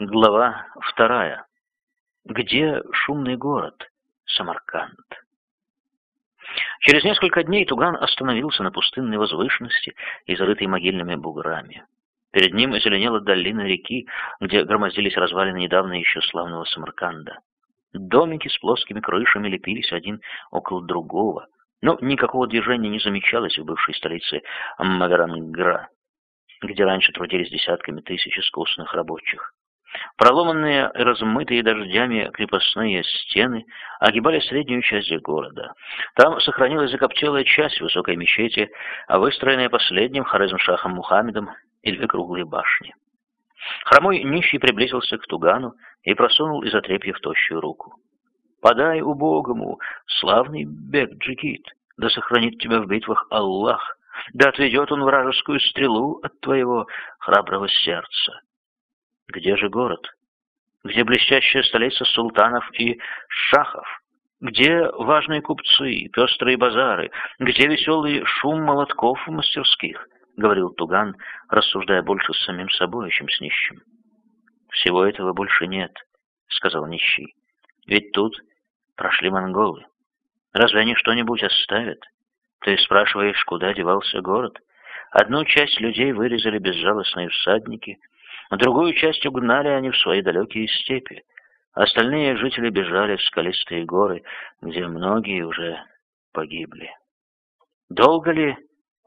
Глава вторая. Где шумный город Самарканд? Через несколько дней Туган остановился на пустынной возвышенности, изрытой могильными буграми. Перед ним зеленела долина реки, где громоздились развалины недавно еще славного Самарканда. Домики с плоскими крышами лепились один около другого, но никакого движения не замечалось в бывшей столице Маверангра, где раньше трудились десятками тысяч искусных рабочих. Проломанные, размытые дождями крепостные стены огибали среднюю часть города. Там сохранилась закоптелая часть высокой мечети, а выстроенная последним Хорезм-Шахом Мухаммедом и две круглые башни. Хромой нищий приблизился к Тугану и просунул из отрепья в тощую руку. «Подай убогому, славный бег Джигит, да сохранит тебя в битвах Аллах, да отведет он вражескую стрелу от твоего храброго сердца». Где же город? Где блестящая столица султанов и шахов? Где важные купцы, пестрые базары? Где веселый шум молотков в мастерских? Говорил Туган, рассуждая больше с самим собой, чем с нищим. Всего этого больше нет, сказал нищий. Ведь тут прошли монголы. Разве они что-нибудь оставят? Ты спрашиваешь, куда девался город? Одну часть людей вырезали безжалостные всадники — а другую часть угнали они в свои далекие степи. Остальные жители бежали в скалистые горы, где многие уже погибли. Долго ли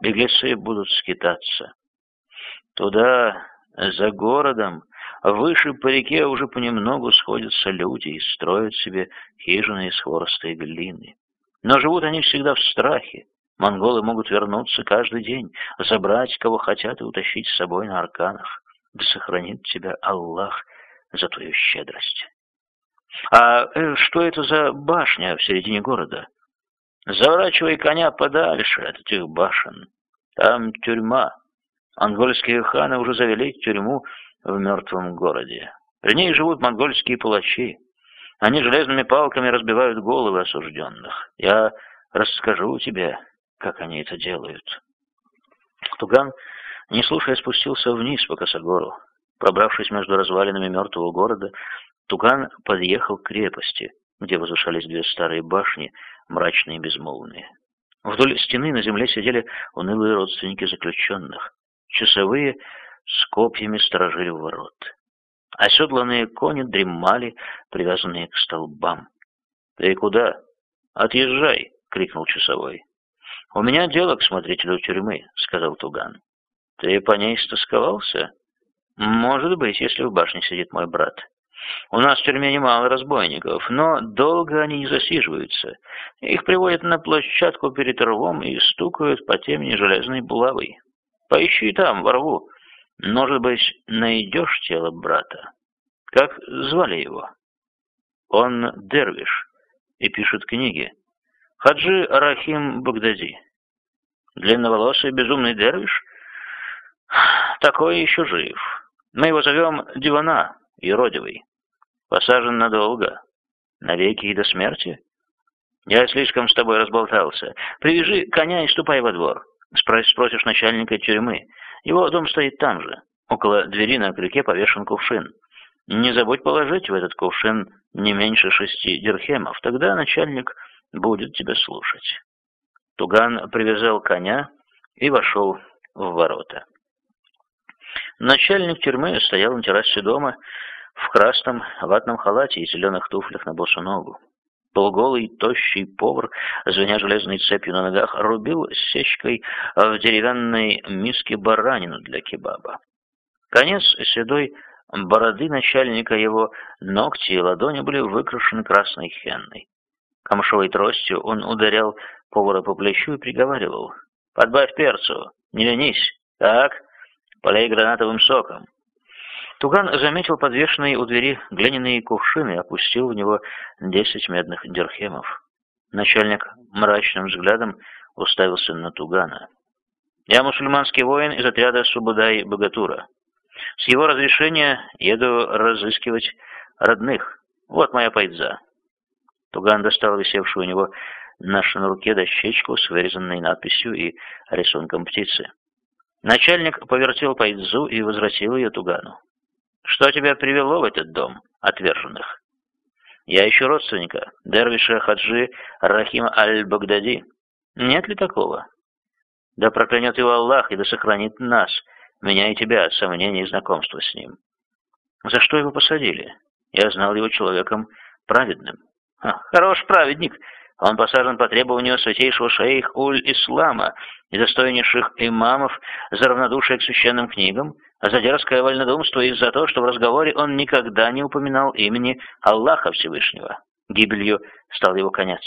беглецы будут скитаться? Туда, за городом, выше по реке уже понемногу сходятся люди и строят себе хижины из хвороста и глины. Но живут они всегда в страхе. Монголы могут вернуться каждый день, забрать, кого хотят, и утащить с собой на арканах да сохранит тебя Аллах за твою щедрость. А э, что это за башня в середине города? Заворачивай коня подальше от этих башен. Там тюрьма. Монгольские ханы уже завели тюрьму в мертвом городе. В ней живут монгольские палачи. Они железными палками разбивают головы осужденных. Я расскажу тебе, как они это делают. Туган не слушая, спустился вниз по косогору. Пробравшись между развалинами мертвого города, Туган подъехал к крепости, где возвышались две старые башни, мрачные и безмолвные. Вдоль стены на земле сидели унылые родственники заключенных. Часовые с копьями сторожили ворот. Оседланные кони дремали, привязанные к столбам. — Ты куда? — Отъезжай! — крикнул часовой. — У меня дело к смотрителю тюрьмы, — сказал Туган. Ты по ней стосковался? Может быть, если в башне сидит мой брат. У нас в тюрьме немало разбойников, но долго они не засиживаются. Их приводят на площадку перед рвом и стукают по темени железной булавой. Поищи там, во рву. Может быть, найдешь тело брата. Как звали его? Он дервиш и пишет книги. Хаджи Рахим Багдади. Длинноволосый безумный дервиш — такой еще жив. Мы его зовем Дивана, Еродивый. Посажен надолго, навеки и до смерти. Я слишком с тобой разболтался. Привяжи коня и ступай во двор. Спрос спросишь начальника тюрьмы. Его дом стоит там же. Около двери на крюке повешен кувшин. Не забудь положить в этот кувшин не меньше шести дирхемов. Тогда начальник будет тебя слушать. Туган привязал коня и вошел в ворота. Начальник тюрьмы стоял на террасе дома в красном ватном халате и зеленых туфлях на босу ногу. Полуголый, тощий повар, звеня железной цепью на ногах, рубил сечкой в деревянной миске баранину для кебаба. Конец седой бороды начальника его ногти и ладони были выкрашены красной хенной. Камшовой тростью он ударял повара по плечу и приговаривал. «Подбавь перцу, не ленись. Так, полей гранатовым соком. Туган заметил подвешенные у двери глиняные кувшины и опустил в него десять медных дирхемов. Начальник мрачным взглядом уставился на Тугана. «Я мусульманский воин из отряда Субудай Богатура. С его разрешения еду разыскивать родных. Вот моя пайдза». Туган достал висевшую у него на шнурке дощечку с вырезанной надписью и рисунком птицы. Начальник повертел пайдзу и возвратил ее Тугану. «Что тебя привело в этот дом отверженных? Я ищу родственника, дервиша Хаджи Рахима Аль-Багдади. Нет ли такого? Да проклянет его Аллах и да сохранит нас, меня и тебя, от сомнений и знакомства с ним. За что его посадили? Я знал его человеком праведным. Хорош праведник. Он посажен по требованию святейшего шейх Уль-Ислама и достойнейших имамов за равнодушие к священным книгам, за дерзкое вольнодумство и за то, что в разговоре он никогда не упоминал имени Аллаха Всевышнего. Гибелью стал его конец.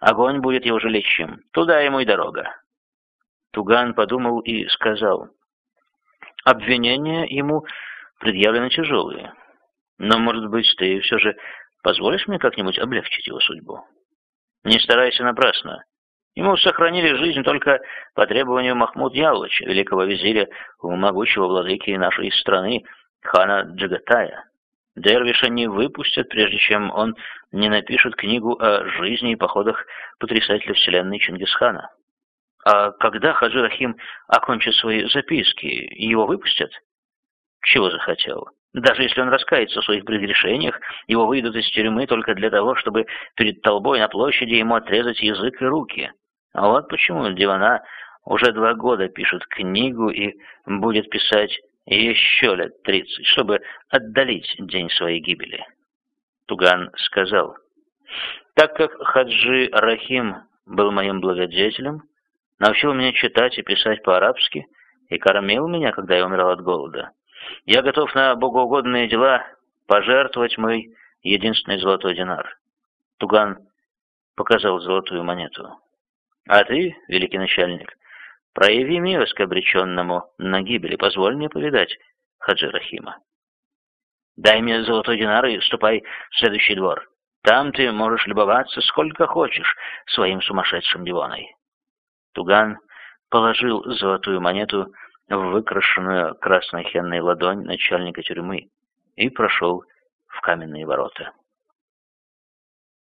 Огонь будет его жилищем, туда ему и дорога. Туган подумал и сказал, обвинения ему предъявлены тяжелые, но, может быть, ты все же позволишь мне как-нибудь облегчить его судьбу? Не старайся напрасно. Ему сохранили жизнь только по требованию Махмуд Ялыча, великого визиря могучего владыки нашей страны, хана Джагатая. Дервиша не выпустят, прежде чем он не напишет книгу о жизни и походах потрясателя вселенной Чингисхана. А когда Хаджи Рахим окончит свои записки, его выпустят? Чего захотел? Даже если он раскается в своих прегрешениях, его выйдут из тюрьмы только для того, чтобы перед толбой на площади ему отрезать язык и руки. А вот почему Дивана уже два года пишет книгу и будет писать еще лет тридцать, чтобы отдалить день своей гибели. Туган сказал, так как Хаджи Рахим был моим благодетелем, научил меня читать и писать по-арабски и кормил меня, когда я умирал от голода, я готов на богоугодные дела пожертвовать мой единственный золотой динар. Туган показал золотую монету. А ты, великий начальник, прояви милость к обреченному на гибель и позволь мне повидать Хаджи Рахима. Дай мне золотой динар и ступай в следующий двор. Там ты можешь любоваться сколько хочешь своим сумасшедшим дивоной. Туган положил золотую монету в выкрашенную красной хенной ладонь начальника тюрьмы и прошел в каменные ворота.